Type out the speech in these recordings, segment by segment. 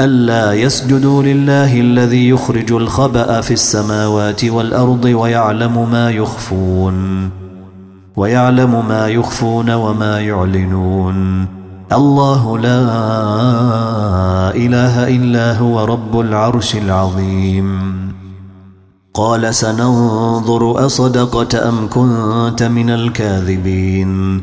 ألا يسجدوا لله الذي يخرج الخبأ في السماوات والأرض ويعلم ما يخفون ويعلم ما يخفون وما يعلنون. الله لا إله إلا هو رب العرش العظيم. قال سننظر أصدقت أم كنت من الكاذبين.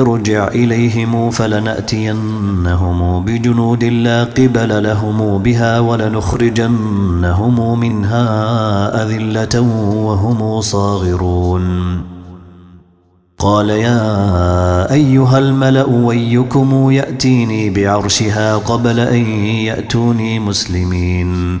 ارجع إليهم فلنأتينهم بجنود لا قبل لهم بها ولنخرجنهم منها أذلة وهم صاغرون. قال يا أيها الملأ ويكم يأتيني بعرشها قبل أن يأتوني مسلمين.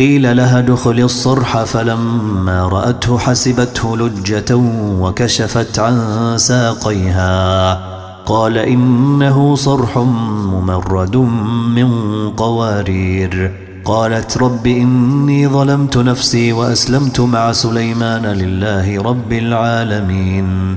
قيل لها دخل الصرح فلما رأته حسبته لجة وكشفت عن ساقيها. قال إنه صرح ممرد من قوارير. قالت رب إني ظلمت نفسي وأسلمت مع سليمان لله رب العالمين.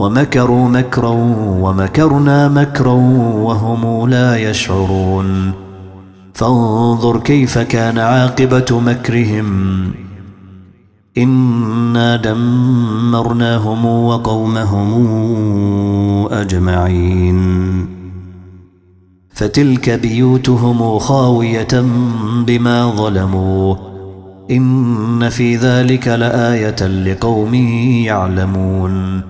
ومكروا مكرا ومكرنا مكرا وهم لا يشعرون. فانظر كيف كان عاقبة مكرهم. إنا دمرناهم وقومهم أجمعين. فتلك بيوتهم خاوية بما ظلموا. إن في ذلك لآية لقوم يعلمون.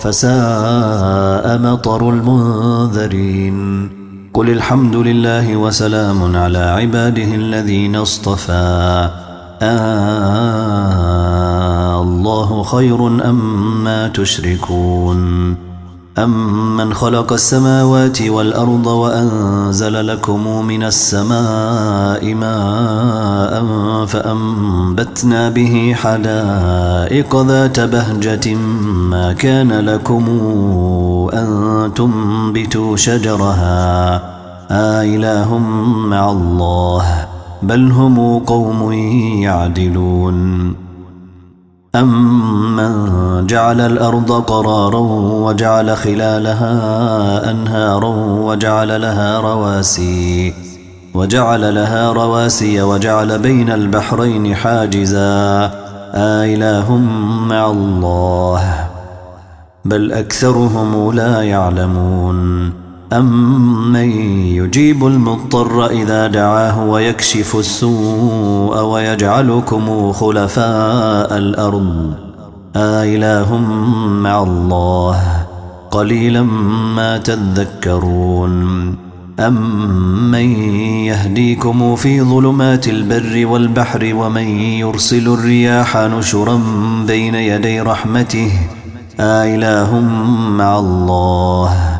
فساء مطر المنذرين. قل الحمد لله وسلام على عباده الذين اصطفى. آه الله خير أما ما تشركون. أمن خلق السماوات والأرض وأنزل لكم من السماء ماء فأنبتنا به حدائق ذات بهجة ما كان لكم أن تنبتوا شجرها. آإله مع الله بل هم قوم يعدلون. أمن جعل الأرض قرارا وجعل خلالها أنهارا وجعل لها رواسي وجعل لها رواسي وجعل بين البحرين حاجزا آإله مع الله بل أكثرهم لا يعلمون أمن يجيب المضطر إذا دعاه ويكشف السوء ويجعلكم خلفاء الأرض. آإله مع الله قليلا ما تذكرون. أمن يهديكم في ظلمات البر والبحر ومن يرسل الرياح نشرا بين يدي رحمته. آإله مع الله.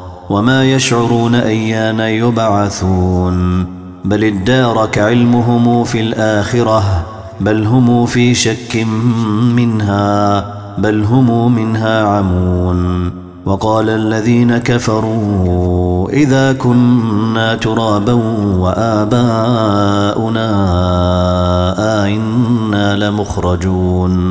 وما يشعرون أيان يبعثون بل ادارك علمهم في الآخرة بل هم في شك منها بل هم منها عمون وقال الذين كفروا إذا كنا ترابا وآباؤنا آئنا لمخرجون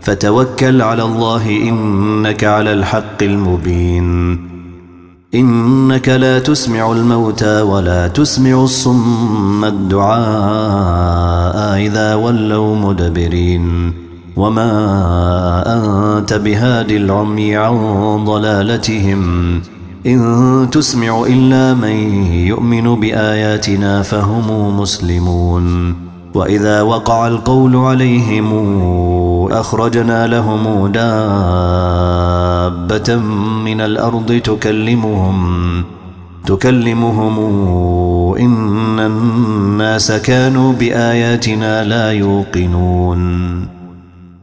فتوكل على الله إنك على الحق المبين. إنك لا تسمع الموتى ولا تسمع الصم الدعاء إذا ولوا مدبرين. وما أنت بهادي العمي عن ضلالتهم. إن تسمع إلا من يؤمن بآياتنا فهم مسلمون. وإذا وقع القول عليهم أخرجنا لهم دابة من الأرض تكلمهم تكلمهم إن الناس كانوا بآياتنا لا يوقنون.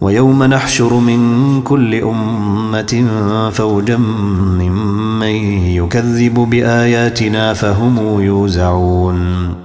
ويوم نحشر من كل أمة فوجا ممن يكذب بآياتنا فهم يوزعون.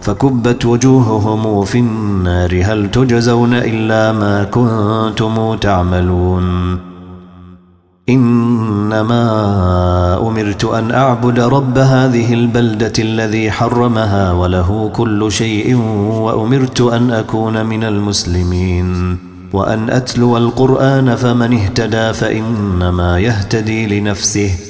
فكبت وجوههم في النار هل تجزون إلا ما كنتم تعملون؟ إنما أمرت أن أعبد رب هذه البلدة الذي حرمها وله كل شيء وأمرت أن أكون من المسلمين. وأن أتلو القرآن فمن اهتدى فإنما يهتدي لنفسه.